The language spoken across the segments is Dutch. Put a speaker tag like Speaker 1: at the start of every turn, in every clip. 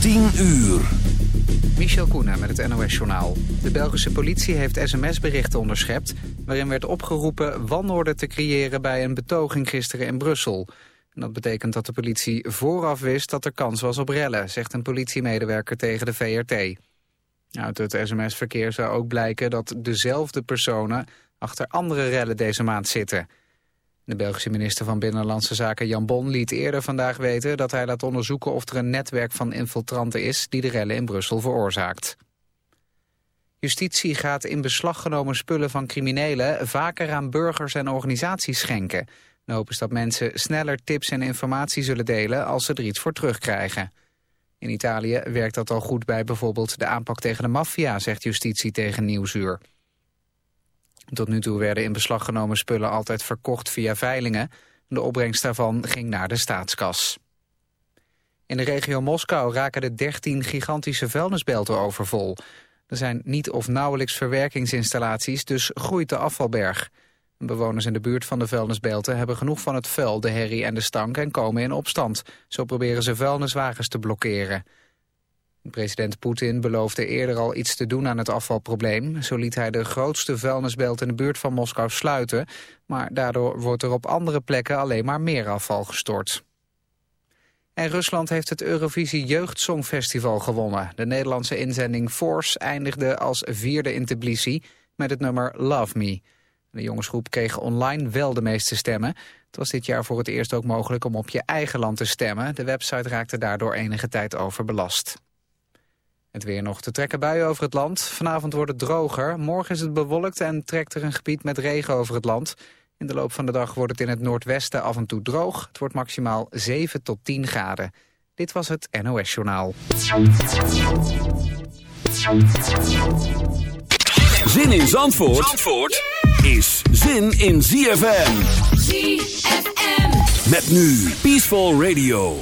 Speaker 1: 10 uur.
Speaker 2: Michel Koenen met het NOS-journaal. De Belgische politie heeft sms-berichten onderschept... waarin werd opgeroepen wanorde te creëren bij een betoging gisteren in Brussel. En dat betekent dat de politie vooraf wist dat er kans was op rellen... zegt een politiemedewerker tegen de VRT. Uit het sms-verkeer zou ook blijken dat dezelfde personen... achter andere rellen deze maand zitten... De Belgische minister van Binnenlandse Zaken Jan Bon liet eerder vandaag weten dat hij laat onderzoeken of er een netwerk van infiltranten is die de rellen in Brussel veroorzaakt. Justitie gaat in beslag genomen spullen van criminelen vaker aan burgers en organisaties schenken. De hoop dat mensen sneller tips en informatie zullen delen als ze er iets voor terugkrijgen. In Italië werkt dat al goed bij bijvoorbeeld de aanpak tegen de maffia, zegt justitie tegen Nieuwsuur. Tot nu toe werden in beslag genomen spullen altijd verkocht via veilingen. De opbrengst daarvan ging naar de staatskas. In de regio Moskou raken de 13 gigantische vuilnisbelten overvol. Er zijn niet of nauwelijks verwerkingsinstallaties, dus groeit de afvalberg. Bewoners in de buurt van de vuilnisbelten hebben genoeg van het vuil, de herrie en de stank en komen in opstand. Zo proberen ze vuilniswagens te blokkeren. President Poetin beloofde eerder al iets te doen aan het afvalprobleem. Zo liet hij de grootste vuilnisbelt in de buurt van Moskou sluiten. Maar daardoor wordt er op andere plekken alleen maar meer afval gestort. En Rusland heeft het Eurovisie Jeugdsongfestival gewonnen. De Nederlandse inzending Force eindigde als vierde in Tbilisi met het nummer Love Me. De jongensgroep kreeg online wel de meeste stemmen. Het was dit jaar voor het eerst ook mogelijk om op je eigen land te stemmen. De website raakte daardoor enige tijd overbelast. Het weer nog te trekken buien over het land. Vanavond wordt het droger. Morgen is het bewolkt en trekt er een gebied met regen over het land. In de loop van de dag wordt het in het noordwesten af en toe droog. Het wordt maximaal 7 tot 10 graden. Dit was het NOS Journaal.
Speaker 1: Zin in Zandvoort, Zandvoort is zin in ZFM.
Speaker 3: ZFM.
Speaker 1: Met nu Peaceful Radio.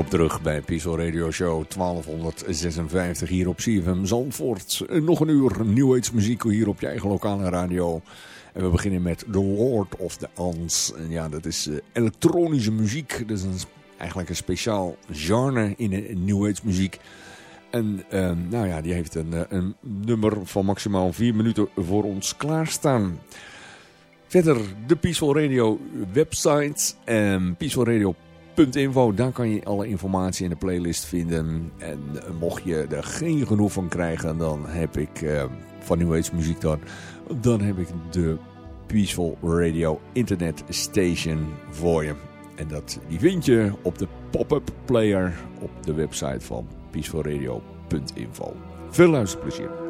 Speaker 1: Welkom terug bij Peaceful Radio Show 1256 hier op CFM Zandvoort. Nog een uur New muziek hier op je eigen lokale radio. En we beginnen met The Lord of the Ans. En ja, dat is uh, elektronische muziek. Dat is eigenlijk een speciaal genre in de New muziek. En uh, nou ja, die heeft een, een nummer van maximaal 4 minuten voor ons klaarstaan. Verder de Peaceful Radio website en Peaceful Info, daar kan je alle informatie in de playlist vinden. En mocht je er geen genoeg van krijgen, dan heb ik uh, van New Age muziek dan, dan heb ik de Peaceful Radio Internet Station voor je. En dat, die vind je op de pop-up player op de website van peacefulradio.info. Veel luisterplezier.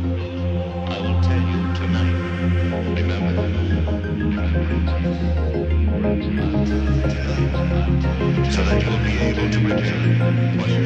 Speaker 4: so that you'll be able to return when you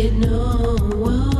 Speaker 5: it, no one.